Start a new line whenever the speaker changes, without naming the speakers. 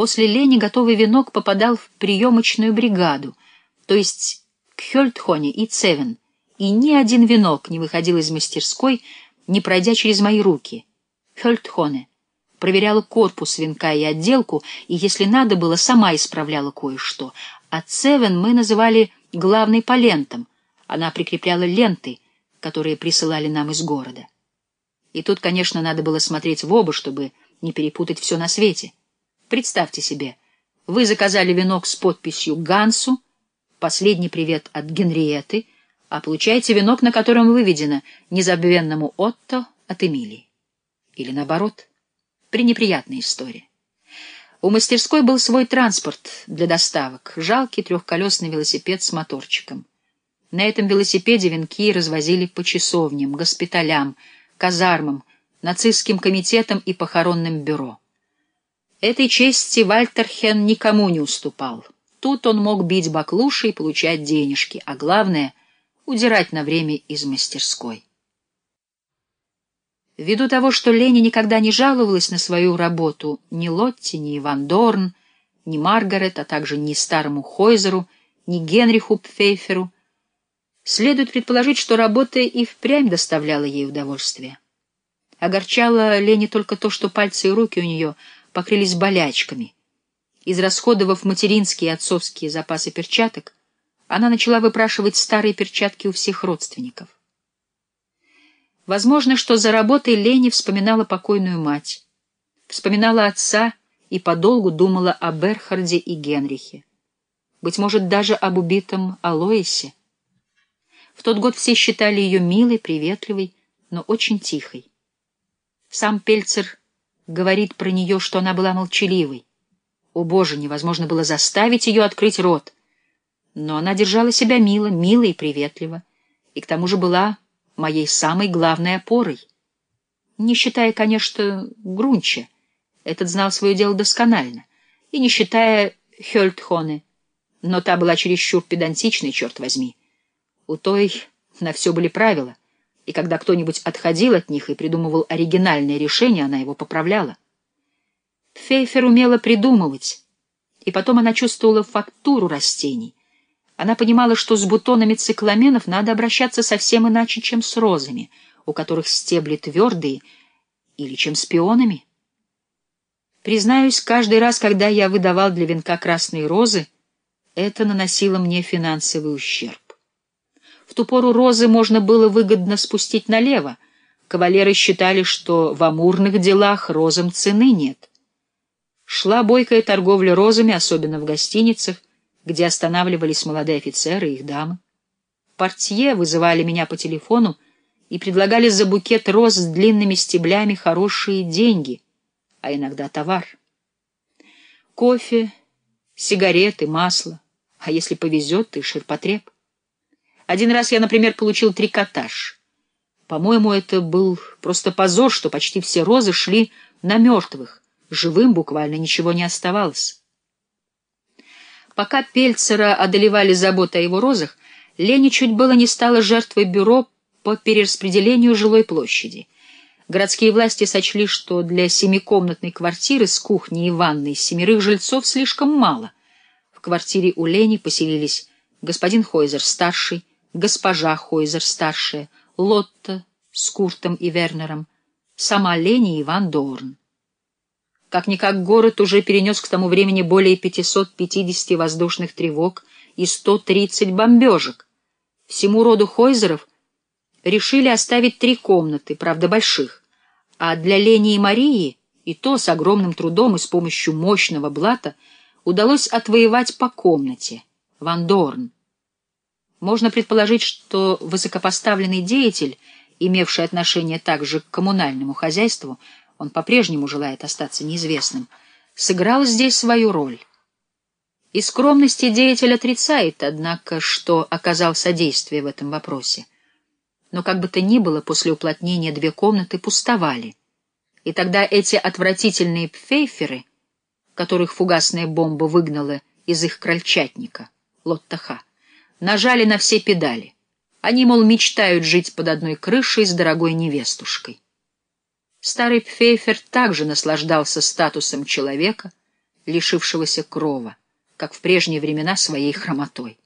После лени готовый венок попадал в приемочную бригаду, то есть к Хёльтхоне и Цевен, и ни один венок не выходил из мастерской, не пройдя через мои руки. Хёльтхоне проверяла корпус венка и отделку, и, если надо было, сама исправляла кое-что. А Цевен мы называли главной по лентам. Она прикрепляла ленты, которые присылали нам из города. И тут, конечно, надо было смотреть в оба, чтобы не перепутать все на свете. Представьте себе, вы заказали венок с подписью «Гансу», «Последний привет от Генриеты», а получаете венок, на котором выведено «Незабвенному Отто от Эмилии». Или наоборот. Пренеприятная история. У мастерской был свой транспорт для доставок, жалкий трехколесный велосипед с моторчиком. На этом велосипеде венки развозили по часовням, госпиталям, казармам, нацистским комитетам и похоронным бюро. Этой чести Вальтерхен никому не уступал. Тут он мог бить баклуши и получать денежки, а главное — удирать на время из мастерской. Ввиду того, что Лени никогда не жаловалась на свою работу ни Лотти, ни Иван Дорн, ни Маргарет, а также ни старому Хойзеру, ни Генриху Пфейферу, следует предположить, что работа и впрямь доставляла ей удовольствие. Огорчало Лене только то, что пальцы и руки у нее покрылись болячками. Израсходовав материнские и отцовские запасы перчаток, она начала выпрашивать старые перчатки у всех родственников. Возможно, что за работой Лени вспоминала покойную мать, вспоминала отца и подолгу думала о Берхарде и Генрихе. Быть может, даже об убитом Алоисе. В тот год все считали ее милой, приветливой, но очень тихой. Сам Пельцер говорит про нее, что она была молчаливой. О, Боже, невозможно было заставить ее открыть рот. Но она держала себя мило, мило и приветливо, и к тому же была моей самой главной опорой. Не считая, конечно, Грунча, этот знал свое дело досконально, и не считая Хёльтхоне, но та была чересчур педантичной, черт возьми. У той на все были правила, и когда кто-нибудь отходил от них и придумывал оригинальное решение, она его поправляла. Фейфер умела придумывать, и потом она чувствовала фактуру растений, она понимала, что с бутонами цикламенов надо обращаться совсем иначе, чем с розами, у которых стебли твердые, или чем с пионами. Признаюсь, каждый раз, когда я выдавал для венка красные розы, это наносило мне финансовый ущерб. В ту пору розы можно было выгодно спустить налево. Кавалеры считали, что в амурных делах розам цены нет. Шла бойкая торговля розами, особенно в гостиницах, где останавливались молодые офицеры и их дамы. Портье вызывали меня по телефону и предлагали за букет роз с длинными стеблями хорошие деньги, а иногда товар. Кофе, сигареты, масло, а если повезет, и ширпотреб. Один раз я, например, получил трикотаж. По-моему, это был просто позор, что почти все розы шли на мертвых, живым буквально ничего не оставалось. Пока Пельцера одолевали заботы о его розах, Лени чуть было не стала жертвой бюро по перераспределению жилой площади. Городские власти сочли, что для семикомнатной квартиры с кухней и ванной семерых жильцов слишком мало. В квартире у Лени поселились господин Хойзер старший, госпожа Хойзер старшая, Лотта с Куртом и Вернером, сама Лени и Иван Дорн. Как-никак город уже перенес к тому времени более 550 воздушных тревог и 130 бомбежек. Всему роду Хойзеров решили оставить три комнаты, правда больших, а для Лени и Марии, и то с огромным трудом и с помощью мощного блата, удалось отвоевать по комнате, Ван Дорн. Можно предположить, что высокопоставленный деятель, имевший отношение также к коммунальному хозяйству, он по-прежнему желает остаться неизвестным, сыграл здесь свою роль. И скромности деятель отрицает, однако, что оказал содействие в этом вопросе. Но как бы то ни было, после уплотнения две комнаты пустовали. И тогда эти отвратительные пфейферы, которых фугасная бомба выгнала из их крольчатника, Лоттаха, нажали на все педали. Они, мол, мечтают жить под одной крышей с дорогой невестушкой. Старый Пфейфер также наслаждался статусом человека, лишившегося крова, как в прежние времена своей хромотой.